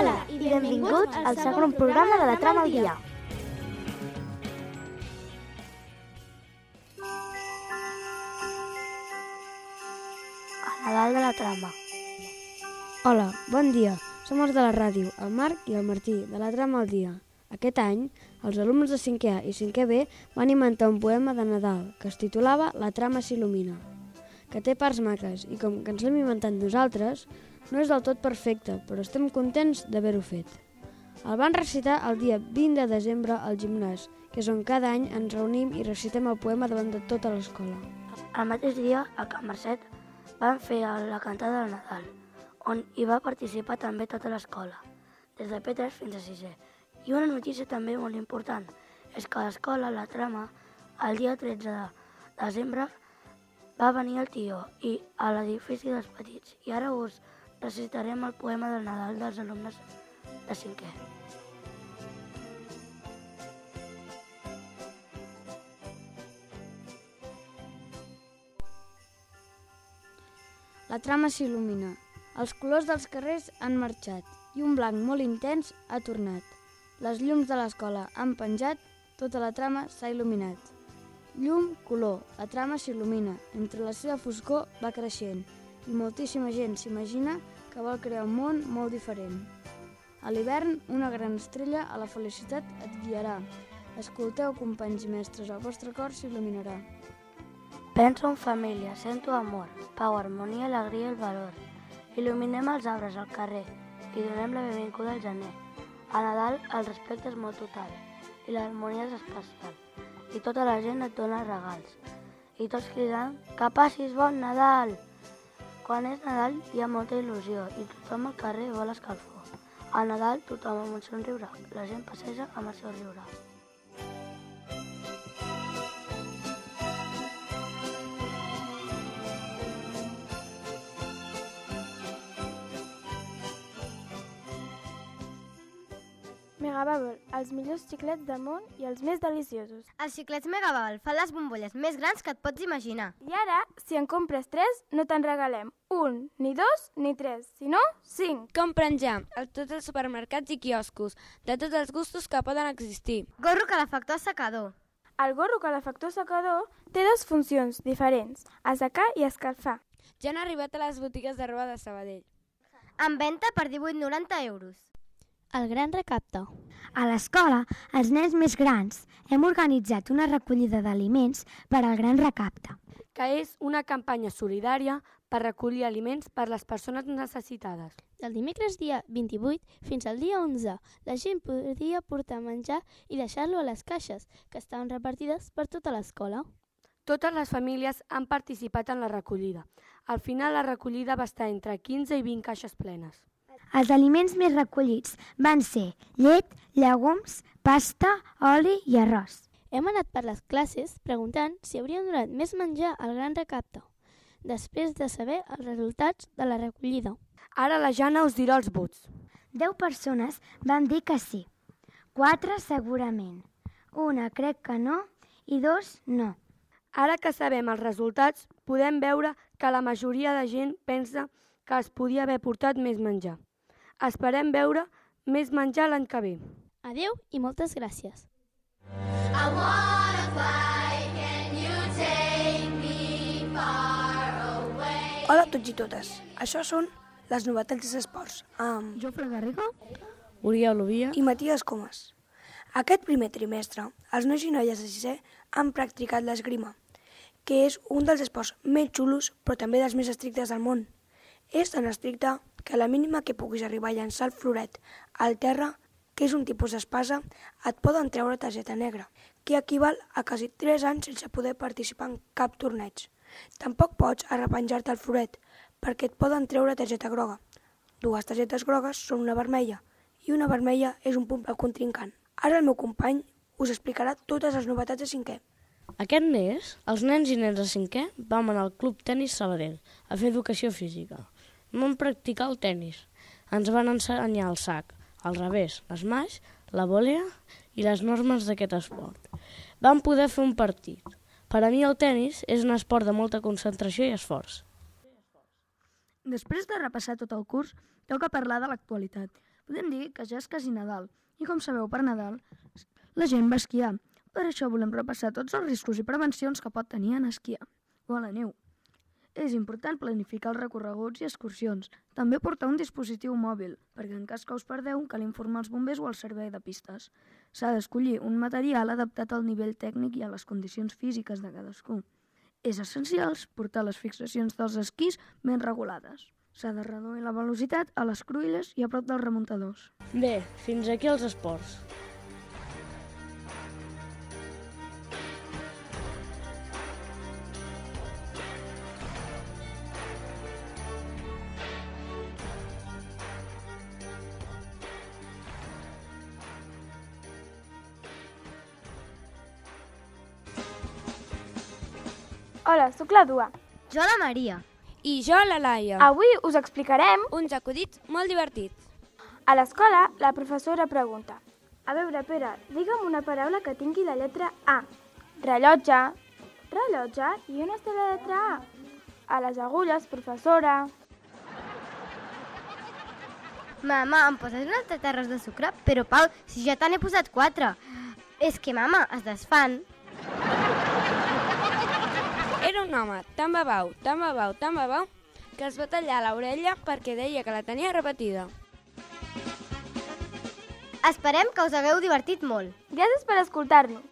Hola i benvinguts al segon programa de la Trama al Dia. A Nadal de la Trama. Hola, bon dia. Som els de la ràdio, el Marc i el Martí, de la Trama al Dia. Aquest any, els alumnes de 5è A i 5è B van inventar un poema de Nadal que es titulava La trama s'il·lumina, que té parts maques i com que ens l'hem inventat nosaltres, no és del tot perfecte, però estem contents d'haver-ho fet. El van recitar el dia 20 de desembre al gimnàs, que és on cada any ens reunim i recitem el poema davant de tota l'escola. El mateix dia, a Can Mercet, van fer la cantada del Nadal, on hi va participar també tota l'escola, des de P3 fins a 6è. I una notícia també molt important és que a l'escola, la trama, el dia 13 de desembre va venir el tio i a l'edifici dels petits. I ara us recitarem el poema del Nadal dels alumnes de 5è. La trama s'il·lumina. Els colors dels carrers han marxat i un blanc molt intens ha tornat. Les llums de l'escola han penjat, tota la trama s'ha il·luminat. Llum, color, la trama s'il·lumina, entre la seva foscor va creixent i moltíssima gent s'imagina que vol crear un món molt diferent. A l'hivern, una gran estrella a la felicitat et guiarà. Escolteu, companys i mestres, el vostre cor s'il·luminarà. Penso en família, sento amor, pau, harmonia, alegria i el valor. Il·luminem els arbres al carrer i donem la benvinguda al gener. A Nadal el respecte és molt total i l'harmonia és especial. I tota la gent et dona regals. I tots cridant que passis bon Nadal! Quan és Nadal hi ha molta il·lusió i tothom al carrer vol escalfor. A Nadal tothom amb un somriure, la gent passeja amb el seu riure. Megabubble, els millors xiclets del món i els més deliciosos. Els xiclets Megabubble fan les bombolles més grans que et pots imaginar. I ara, si en compres 3, no te'n regalem un, ni dos, ni tres, sinó 5. Compren ja a tots els supermercats i quioscos, de tots els gustos que poden existir. Gorro calefactor secador. El gorro calefactor secador té dues funcions diferents, assecar i escalfar. Ja han arribat a les botigues de roba de Sabadell. En venda per 18,90 euros. El gran recapte. A l'escola, els nens més grans, hem organitzat una recollida d'aliments per al Gran Recapte. que és una campanya solidària per recollir aliments per les persones necessitades. Del dimecres dia 28 fins al dia 11, la gent podia portar menjar i deixar-lo a les caixes, que estaven repartides per tota l'escola. Totes les famílies han participat en la recollida. Al final la recollida va estar entre 15 i 20 caixes plenes. Els aliments més recollits van ser llet, llegums, pasta, oli i arròs. Hem anat per les classes preguntant si haurien donat més menjar al gran recapte, després de saber els resultats de la recollida. Ara la Jana us dirà els vots. 10 persones van dir que sí. 4 segurament. Una crec que no i dos no. Ara que sabem els resultats, podem veure que la majoria de gent pensa que es podia haver portat més menjar. Esperem veure més menjar l'any que ve. Adeu i moltes gràcies. Hola a tots i totes. Això són les novetats dels esports amb Jofre Garriga? Oriol Ovia. i Matías Comas. Aquest primer trimestre, els nois i noies de sisè han practicat l'esgrima, que és un dels esports més xulos però també dels més estrictes del món. És tan estricte que a la mínima que puguis arribar a llançar el floret al terra, que és un tipus d'espasa, et poden treure targeta negra, que equival a quasi 3 anys sense poder participar en cap torneig. Tampoc pots arrepenjar-te el floret, perquè et poden treure targeta groga. Dues targetes grogues són una vermella, i una vermella és un punt pel contrincant. Ara el meu company us explicarà totes les novetats de cinquè. Aquest mes, els nens i nens de cinquè vam anar al Club Tenis Sabadell a fer educació física. Vam practicar el tennis. Ens van ensenyar el sac, el revés, l'esmaix, la volea i les normes d'aquest esport. Vam poder fer un partit. Per a mi el tennis és un esport de molta concentració i esforç. Després de repassar tot el curs, toca parlar de l'actualitat. Podem dir que ja és quasi Nadal, i com sabeu, per Nadal la gent va esquiar. Per això volem repassar tots els riscos i prevencions que pot tenir en esquiar o a la neu. És important planificar els recorreguts i excursions. També portar un dispositiu mòbil, perquè en cas que us perdeu cal informar els bombers o el servei de pistes. S'ha d'escollir un material adaptat al nivell tècnic i a les condicions físiques de cadascú. És essencial portar les fixacions dels esquís ben regulades. S'ha de reduir la velocitat a les cruïlles i a prop dels remuntadors. Bé, fins aquí els esports. Hola, sóc la Dua. Jo la Maria. I jo la Laia. Avui us explicarem uns acudits molt divertits. A l'escola, la professora pregunta A veure, Pere, digue'm una paraula que tingui la lletra A. Rellotge. Rellotge? I on està la lletra A? A les agulles, professora. Mama, em poses un altre terres de sucre? Però, Pau, si ja te n'he posat quatre. És que, mama, es desfan. Un home tan babau, tan babau, tan babau, que es va tallar l'orella perquè deia que la tenia repetida. Esperem que us hagueu divertit molt. Gràcies per escoltar-nos.